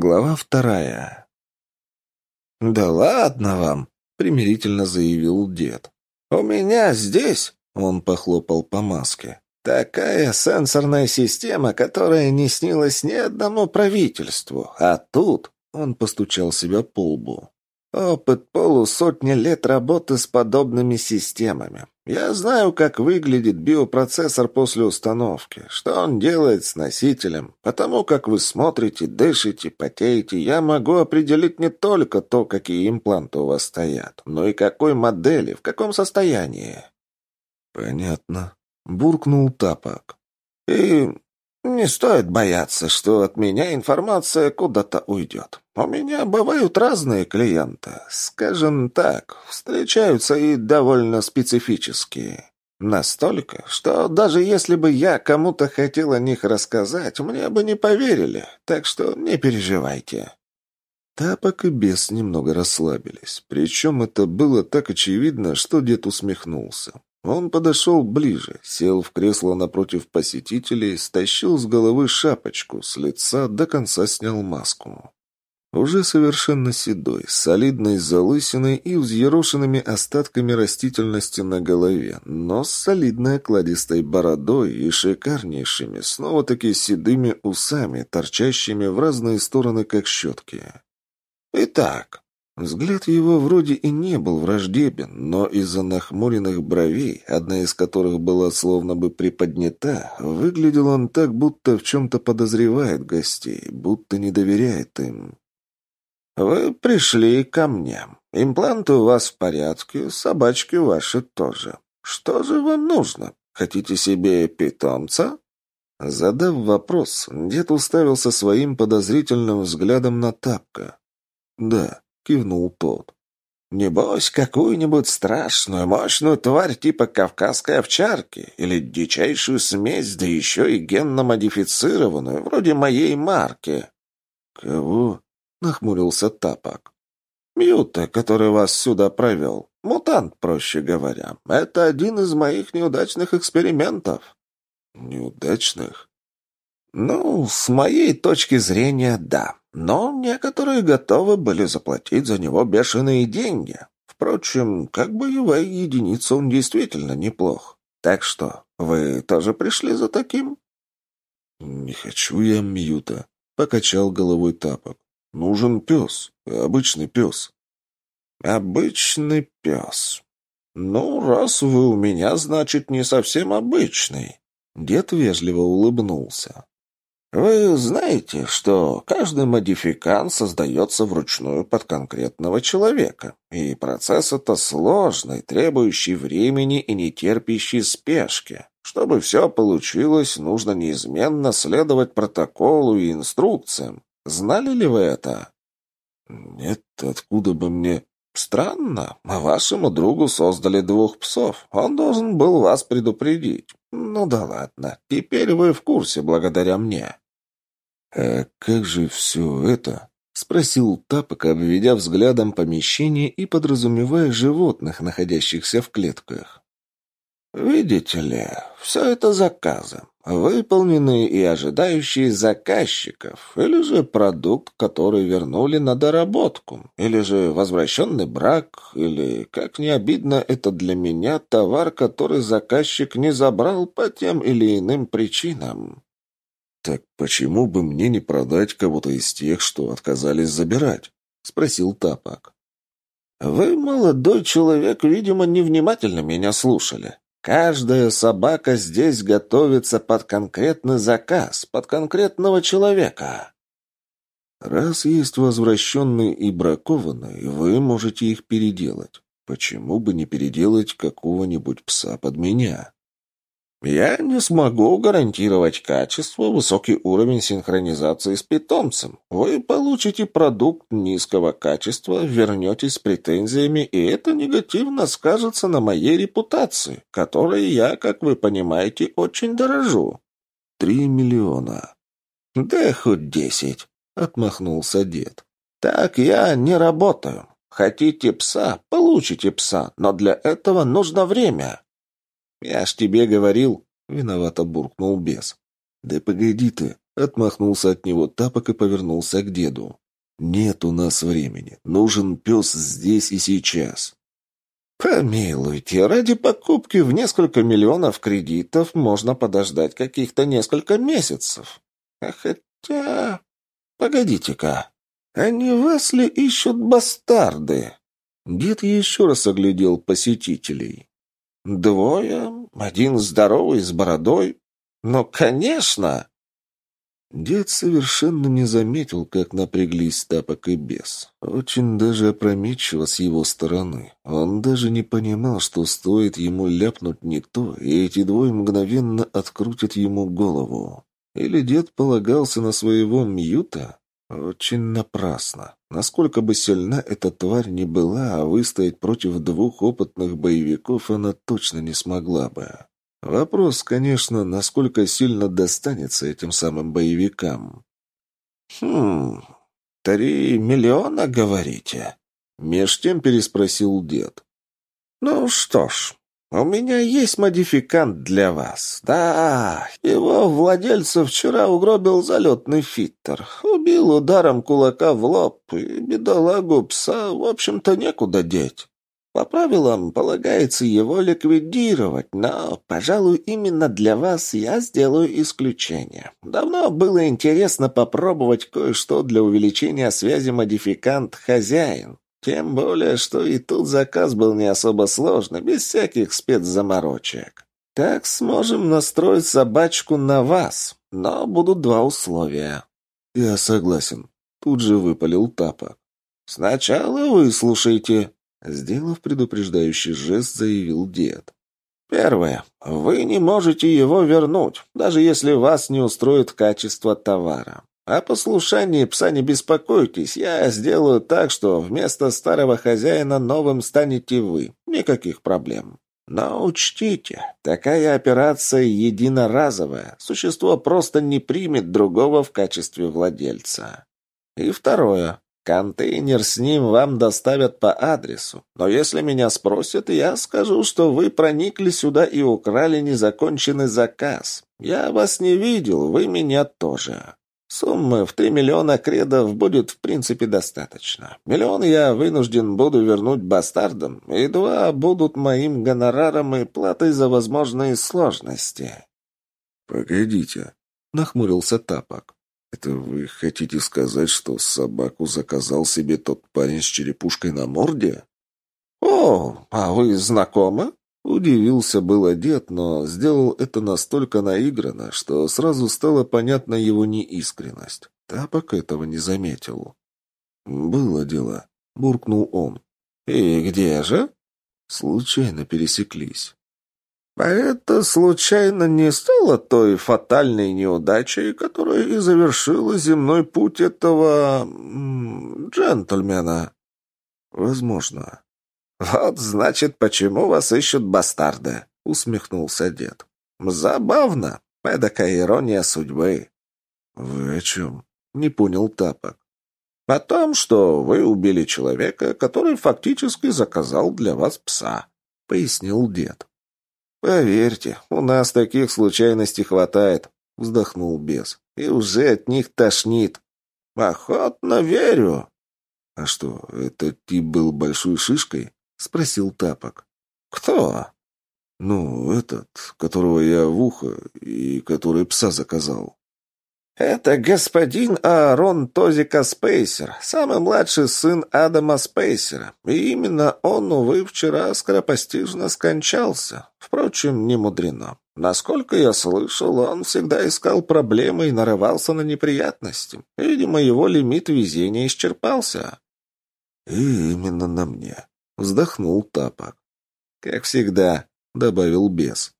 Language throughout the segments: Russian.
Глава вторая. «Да ладно вам!» — примирительно заявил дед. «У меня здесь...» — он похлопал по маске. «Такая сенсорная система, которая не снилась ни одному правительству. А тут...» — он постучал себя по лбу. Опыт полусотни лет работы с подобными системами. Я знаю, как выглядит биопроцессор после установки, что он делает с носителем. Потому как вы смотрите, дышите, потеете, я могу определить не только то, какие импланты у вас стоят, но и какой модели, в каком состоянии. Понятно. Буркнул Тапок. И не стоит бояться, что от меня информация куда-то уйдет. У меня бывают разные клиенты. Скажем так, встречаются и довольно специфические. Настолько, что даже если бы я кому-то хотел о них рассказать, мне бы не поверили. Так что не переживайте. Тапок и бес немного расслабились. Причем это было так очевидно, что дед усмехнулся. Он подошел ближе, сел в кресло напротив посетителей, стащил с головы шапочку, с лица до конца снял маску. Уже совершенно седой, солидной залысиной и взъерошенными остатками растительности на голове, но с солидной окладистой бородой и шикарнейшими, снова-таки седыми усами, торчащими в разные стороны, как щетки. «Итак, Взгляд его вроде и не был враждебен, но из-за нахмуренных бровей, одна из которых была словно бы приподнята, выглядел он так, будто в чем-то подозревает гостей, будто не доверяет им. «Вы пришли ко мне. Импланты у вас в порядке, собачки ваши тоже. Что же вам нужно? Хотите себе питомца?» Задав вопрос, дед уставился своим подозрительным взглядом на тапка. «Да, — кивнул тот. «Небось, какую-нибудь страшную, мощную тварь типа кавказской овчарки или дичайшую смесь, да еще и генно-модифицированную, вроде моей марки». «Кого?» — нахмурился Тапок. «Мьюта, который вас сюда провел. Мутант, проще говоря. Это один из моих неудачных экспериментов». «Неудачных?» «Ну, с моей точки зрения, да. Но некоторые готовы были заплатить за него бешеные деньги. Впрочем, как боевая единица он действительно неплох. Так что, вы тоже пришли за таким?» «Не хочу я Мьюта», — покачал головой тапок. «Нужен пес, обычный пес». «Обычный пес. Ну, раз вы у меня, значит, не совсем обычный». Дед вежливо улыбнулся. Вы знаете, что каждый модификант создается вручную под конкретного человека, и процесс это сложный, требующий времени и не терпящий спешки. Чтобы все получилось, нужно неизменно следовать протоколу и инструкциям. Знали ли вы это? Нет, откуда бы мне... Странно, вашему другу создали двух псов. Он должен был вас предупредить. Ну да ладно, теперь вы в курсе благодаря мне. «А как же все это?» — спросил Тапок, обведя взглядом помещение и подразумевая животных, находящихся в клетках. «Видите ли, все это заказы, выполненные и ожидающие заказчиков, или же продукт, который вернули на доработку, или же возвращенный брак, или, как не обидно это для меня, товар, который заказчик не забрал по тем или иным причинам. «Так почему бы мне не продать кого-то из тех, что отказались забирать?» — спросил Тапок. «Вы, молодой человек, видимо, невнимательно меня слушали. Каждая собака здесь готовится под конкретный заказ, под конкретного человека». «Раз есть возвращенные и бракованные, вы можете их переделать. Почему бы не переделать какого-нибудь пса под меня?» Я не смогу гарантировать качество, высокий уровень синхронизации с питомцем. Вы получите продукт низкого качества, вернетесь с претензиями, и это негативно скажется на моей репутации, которой я, как вы понимаете, очень дорожу. Три миллиона. Да хоть десять, отмахнулся дед. Так я не работаю. Хотите пса, получите пса, но для этого нужно время. «Я ж тебе говорил», — виновато буркнул бес. «Да погоди ты», Отмахнулся от него тапок и повернулся к деду. «Нет у нас времени. Нужен пес здесь и сейчас». «Помилуйте, ради покупки в несколько миллионов кредитов можно подождать каких-то несколько месяцев. А хотя... Погодите-ка, а не вас ли ищут бастарды?» Дед еще раз оглядел посетителей. «Двое, один здоровый, с бородой. Ну, конечно!» Дед совершенно не заметил, как напряглись тапок и бес. Очень даже опрометчиво с его стороны. Он даже не понимал, что стоит ему ляпнуть не то, и эти двое мгновенно открутят ему голову. Или дед полагался на своего мьюта? Очень напрасно. Насколько бы сильна эта тварь не была, а выстоять против двух опытных боевиков она точно не смогла бы. Вопрос, конечно, насколько сильно достанется этим самым боевикам. «Хм, три миллиона, говорите?» Меж тем переспросил дед. «Ну что ж, у меня есть модификант для вас. Да, его владельца вчера угробил залетный фиттер. Убил ударом кулака в лоб, и бедолагу пса, в общем-то, некуда деть». По правилам полагается его ликвидировать, но, пожалуй, именно для вас я сделаю исключение. Давно было интересно попробовать кое-что для увеличения связи модификант-хозяин. Тем более, что и тут заказ был не особо сложный, без всяких спецзаморочек. Так сможем настроить собачку на вас, но будут два условия. Я согласен. Тут же выпалил тапок. Сначала выслушайте, Сделав предупреждающий жест, заявил дед. Первое. Вы не можете его вернуть, даже если вас не устроит качество товара. О послушании пса не беспокойтесь, я сделаю так, что вместо старого хозяина новым станете вы. Никаких проблем. Но учтите, такая операция единоразовая. Существо просто не примет другого в качестве владельца. И второе. Контейнер с ним вам доставят по адресу. Но если меня спросят, я скажу, что вы проникли сюда и украли незаконченный заказ. Я вас не видел, вы меня тоже. Суммы в три миллиона кредов будет в принципе достаточно. Миллион я вынужден буду вернуть бастардам, и два будут моим гонораром и платой за возможные сложности. «Погодите», — нахмурился Тапок. «Это вы хотите сказать, что собаку заказал себе тот парень с черепушкой на морде?» «О, а вы знакомы?» Удивился был дед, но сделал это настолько наигранно, что сразу стала понятна его неискренность. Тапок этого не заметил. «Было дело», — буркнул он. «И где же?» Случайно пересеклись. А это случайно не стало той фатальной неудачей, которая и завершила земной путь этого... джентльмена? Возможно. Вот, значит, почему вас ищут бастарды, усмехнулся дед. Забавно. Эдакая ирония судьбы. Вы о чем? Не понял Тапок. О том, что вы убили человека, который фактически заказал для вас пса, пояснил дед. «Поверьте, у нас таких случайностей хватает», — вздохнул бес. «И уже от них тошнит». «Охотно верю». «А что, этот тип был большой шишкой?» — спросил Тапок. «Кто?» «Ну, этот, которого я в ухо и который пса заказал». «Это господин Аарон Тозика Спейсер, самый младший сын Адама Спейсера. И именно он, увы, вчера скоропостижно скончался. Впрочем, не мудрено. Насколько я слышал, он всегда искал проблемы и нарывался на неприятности. Видимо, его лимит везения исчерпался». «И именно на мне», — вздохнул Тапок. «Как всегда», — добавил бес.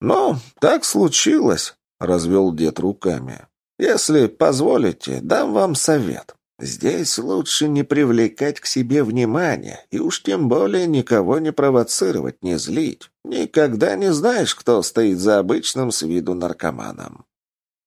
«Ну, так случилось», — развел дед руками. Если позволите, дам вам совет. Здесь лучше не привлекать к себе внимания, и уж тем более никого не провоцировать, не злить. Никогда не знаешь, кто стоит за обычным с виду наркоманом.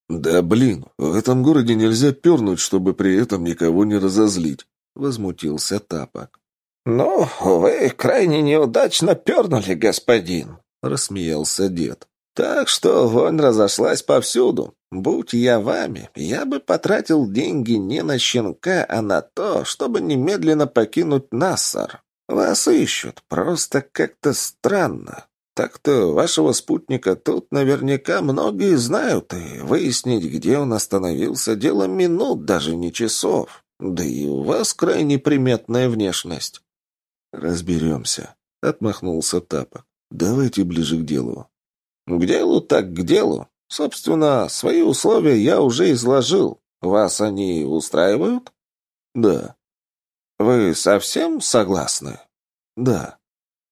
«Да блин, в этом городе нельзя пернуть, чтобы при этом никого не разозлить», — возмутился Тапок. «Ну, вы крайне неудачно пернули, господин», — рассмеялся дед. Так что вонь разошлась повсюду. Будь я вами, я бы потратил деньги не на щенка, а на то, чтобы немедленно покинуть Нассар. Вас ищут, просто как-то странно. Так-то вашего спутника тут наверняка многие знают, и выяснить, где он остановился, дело минут, даже не часов. Да и у вас крайне приметная внешность. Разберемся, — отмахнулся Тапок. Давайте ближе к делу. К делу так к делу. Собственно, свои условия я уже изложил. Вас они устраивают? Да. Вы совсем согласны? Да.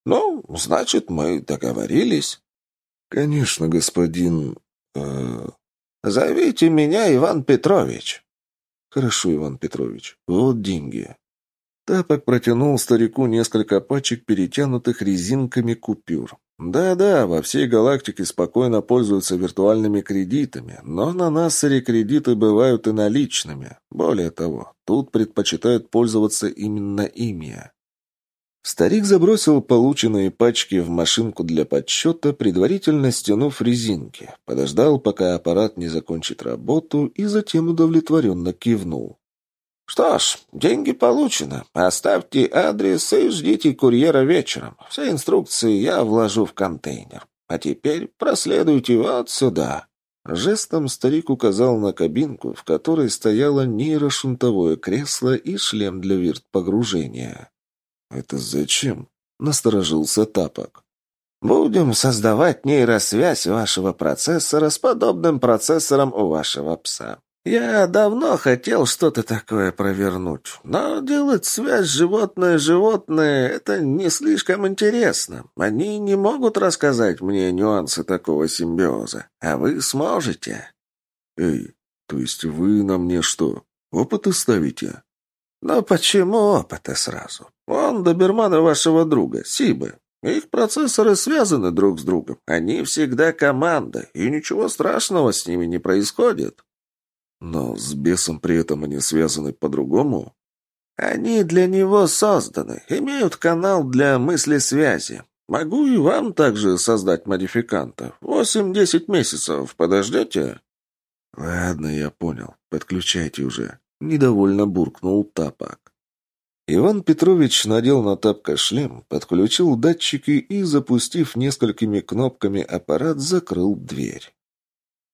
Ну, значит, мы договорились. Конечно, господин... Э... Зовите меня Иван Петрович. Хорошо, Иван Петрович. Вот деньги. Тапок протянул старику несколько пачек, перетянутых резинками купюр. Да-да, во всей галактике спокойно пользуются виртуальными кредитами, но на Нассере кредиты бывают и наличными. Более того, тут предпочитают пользоваться именно ими. Старик забросил полученные пачки в машинку для подсчета, предварительно стянув резинки, подождал, пока аппарат не закончит работу, и затем удовлетворенно кивнул. «Что ж, деньги получены. Оставьте адрес и ждите курьера вечером. Все инструкции я вложу в контейнер. А теперь проследуйте вот сюда». Жестом старик указал на кабинку, в которой стояло нейрошунтовое кресло и шлем для вирт-погружения. «Это зачем?» — насторожился Тапок. «Будем создавать нейросвязь вашего процессора с подобным процессором у вашего пса. Я давно хотел что-то такое провернуть, но делать связь животное-животное — это не слишком интересно. Они не могут рассказать мне нюансы такого симбиоза, а вы сможете. Эй, то есть вы на мне что, опыты ставите? Но почему опыты сразу? Он доберманы вашего друга, Сибы. Их процессоры связаны друг с другом. Они всегда команда, и ничего страшного с ними не происходит. Но с бесом при этом они связаны по-другому? Они для него созданы, имеют канал для мысли-связи. Могу и вам также создать модификанта. Восемь-десять месяцев подождете? Ладно, я понял. Подключайте уже. Недовольно буркнул Тапок. Иван Петрович надел на тапка шлем, подключил датчики и, запустив несколькими кнопками аппарат, закрыл дверь.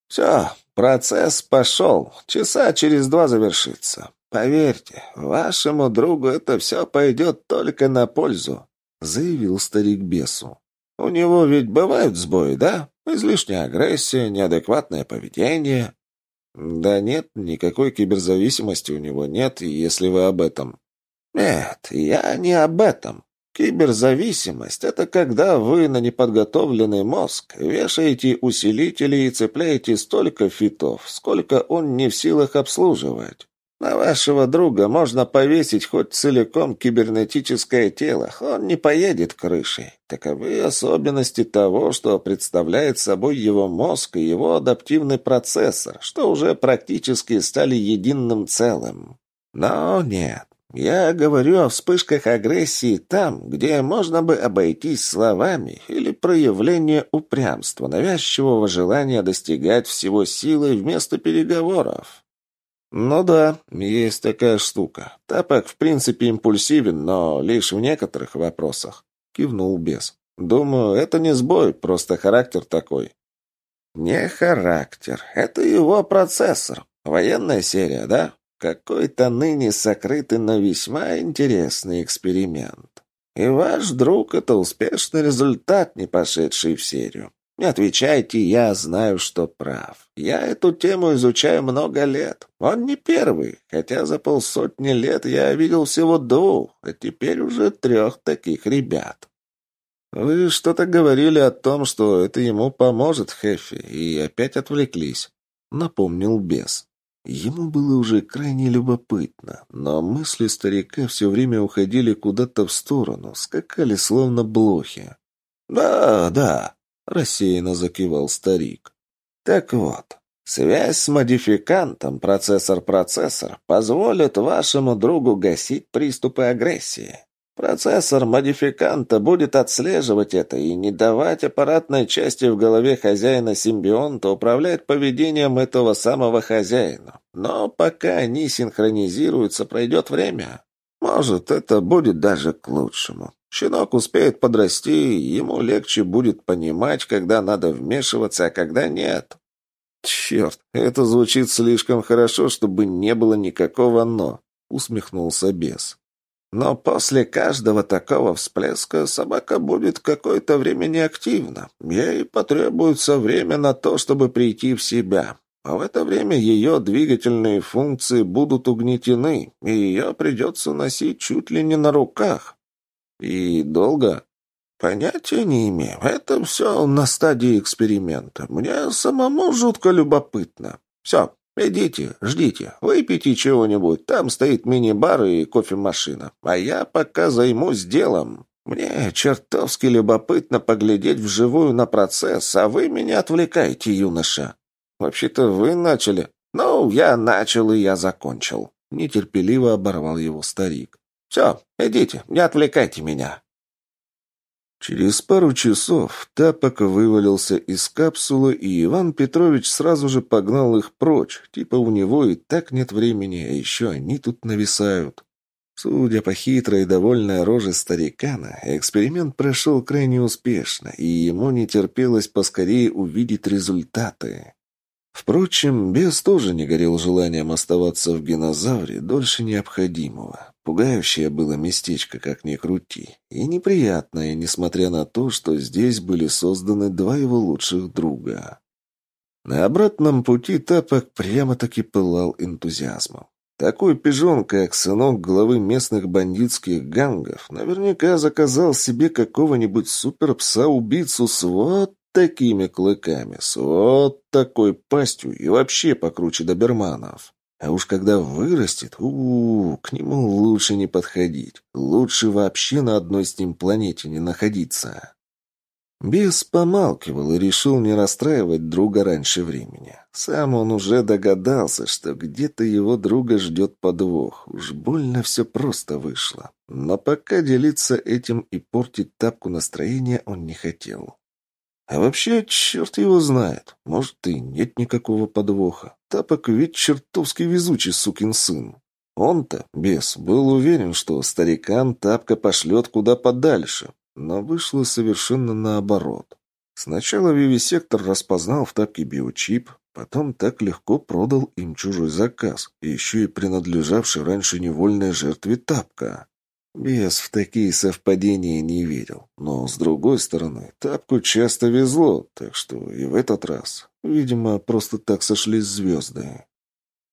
«Все, процесс пошел. Часа через два завершится. Поверьте, вашему другу это все пойдет только на пользу», — заявил старик бесу. «У него ведь бывают сбои, да? Излишняя агрессия, неадекватное поведение». «Да нет, никакой киберзависимости у него нет, если вы об этом». «Нет, я не об этом. Киберзависимость – это когда вы на неподготовленный мозг вешаете усилители и цепляете столько фитов, сколько он не в силах обслуживать. На вашего друга можно повесить хоть целиком кибернетическое тело, он не поедет крышей. Таковы особенности того, что представляет собой его мозг и его адаптивный процессор, что уже практически стали единым целым. Но нет, я говорю о вспышках агрессии там, где можно бы обойтись словами или проявление упрямства, навязчивого желания достигать всего силой вместо переговоров. Ну да, есть такая штука. Тапок в принципе импульсивен, но лишь в некоторых вопросах. Кивнул бес. Думаю, это не сбой, просто характер такой. Не характер, это его процессор. Военная серия, да? Какой-то ныне сокрытый, но весьма интересный эксперимент. И ваш друг — это успешный результат, не пошедший в серию. Не отвечайте, я знаю, что прав. Я эту тему изучаю много лет. Он не первый, хотя за полсотни лет я видел всего двух, а теперь уже трех таких ребят. Вы что-то говорили о том, что это ему поможет, Хэффи, и опять отвлеклись. Напомнил бес. Ему было уже крайне любопытно, но мысли старика все время уходили куда-то в сторону, скакали словно блохи. «Да, да», — рассеянно закивал старик. «Так вот, связь с модификантом процессор-процессор позволит вашему другу гасить приступы агрессии. Процессор модификанта будет отслеживать это и не давать аппаратной части в голове хозяина симбионта управлять поведением этого самого хозяина. Но пока они синхронизируются, пройдет время. Может, это будет даже к лучшему. Щенок успеет подрасти, ему легче будет понимать, когда надо вмешиваться, а когда нет. «Черт, это звучит слишком хорошо, чтобы не было никакого «но», — усмехнулся бес. Но после каждого такого всплеска собака будет какое-то время неактивна. Ей потребуется время на то, чтобы прийти в себя. А в это время ее двигательные функции будут угнетены, и ее придется носить чуть ли не на руках. И долго? Понятия не имею. Это все на стадии эксперимента. Мне самому жутко любопытно. Все, «Идите, ждите, выпейте чего-нибудь, там стоит мини-бар и кофемашина, а я пока займусь делом. Мне чертовски любопытно поглядеть вживую на процесс, а вы меня отвлекаете, юноша. Вообще-то вы начали. Ну, я начал и я закончил». Нетерпеливо оборвал его старик. «Все, идите, не отвлекайте меня». Через пару часов Тапок вывалился из капсулы, и Иван Петрович сразу же погнал их прочь, типа у него и так нет времени, а еще они тут нависают. Судя по хитрой и довольной роже старикана, эксперимент прошел крайне успешно, и ему не терпелось поскорее увидеть результаты. Впрочем, бес тоже не горел желанием оставаться в генозавре дольше необходимого. Пугающее было местечко, как ни крути, и неприятное, несмотря на то, что здесь были созданы два его лучших друга. На обратном пути Тапок прямо-таки пылал энтузиазмом. Такой пижон, как сынок главы местных бандитских гангов, наверняка заказал себе какого-нибудь суперпса-убийцу с вот такими клыками, с вот такой пастью и вообще покруче доберманов. А уж когда вырастет, у, -у, у к нему лучше не подходить. Лучше вообще на одной с ним планете не находиться. Бес помалкивал и решил не расстраивать друга раньше времени. Сам он уже догадался, что где-то его друга ждет подвох. Уж больно все просто вышло. Но пока делиться этим и портить тапку настроения он не хотел. А вообще, черт его знает. Может, и нет никакого подвоха. Тапок ведь чертовски везучий сукин сын. Он-то, бес, был уверен, что старикан Тапка пошлет куда подальше. Но вышло совершенно наоборот. Сначала вивисектор распознал в Тапке биочип, потом так легко продал им чужой заказ, еще и принадлежавший раньше невольной жертве Тапка. Бес в такие совпадения не верил. Но, с другой стороны, тапку часто везло, так что и в этот раз, видимо, просто так сошлись звезды.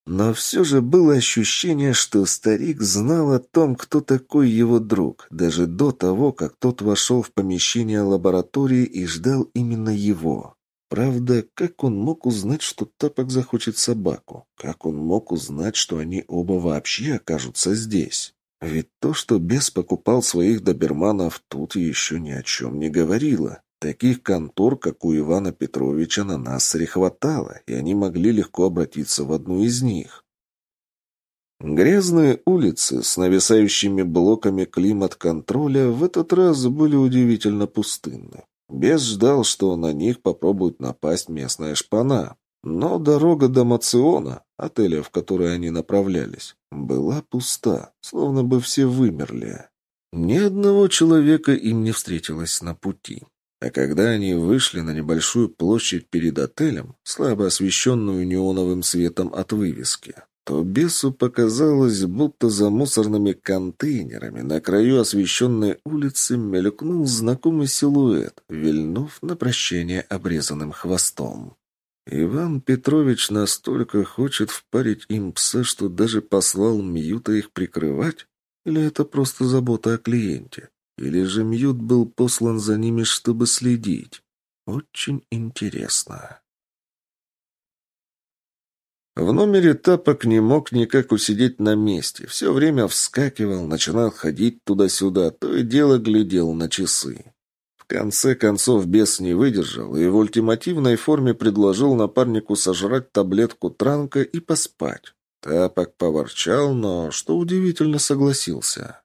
Но все же было ощущение, что старик знал о том, кто такой его друг, даже до того, как тот вошел в помещение лаборатории и ждал именно его. Правда, как он мог узнать, что Тапок захочет собаку? Как он мог узнать, что они оба вообще окажутся здесь? Ведь то, что бес покупал своих доберманов, тут еще ни о чем не говорило. Таких контор, как у Ивана Петровича, на Нассере хватало, и они могли легко обратиться в одну из них. Грязные улицы с нависающими блоками климат-контроля в этот раз были удивительно пустынны. Бес ждал, что на них попробует напасть местная шпана. Но дорога до Мациона, отеля, в который они направлялись, была пуста, словно бы все вымерли. Ни одного человека им не встретилось на пути. А когда они вышли на небольшую площадь перед отелем, слабо освещенную неоновым светом от вывески, то бесу показалось, будто за мусорными контейнерами на краю освещенной улицы мелькнул знакомый силуэт, вильнув на прощение обрезанным хвостом. Иван Петрович настолько хочет впарить им пса, что даже послал Мьюта их прикрывать? Или это просто забота о клиенте? Или же Мьют был послан за ними, чтобы следить? Очень интересно. В номере Тапок не мог никак усидеть на месте. Все время вскакивал, начинал ходить туда-сюда, то и дело глядел на часы. В конце концов бес не выдержал и в ультимативной форме предложил напарнику сожрать таблетку транка и поспать. Тапок поворчал, но, что удивительно, согласился.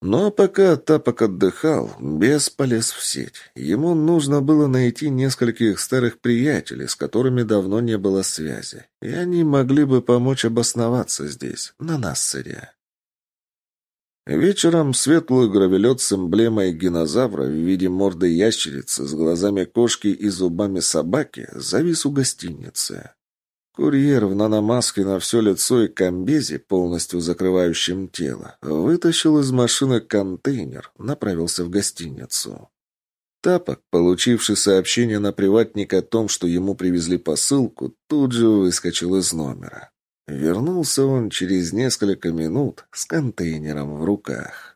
Но пока Тапок отдыхал, бес полез в сеть. Ему нужно было найти нескольких старых приятелей, с которыми давно не было связи. И они могли бы помочь обосноваться здесь, на Нассере. Вечером светлый гравелет с эмблемой динозавра в виде морды ящерицы с глазами кошки и зубами собаки завис у гостиницы. Курьер в наномаске на все лицо и комбезе, полностью закрывающем тело, вытащил из машины контейнер, направился в гостиницу. Тапок, получивший сообщение на приватник о том, что ему привезли посылку, тут же выскочил из номера. Вернулся он через несколько минут с контейнером в руках.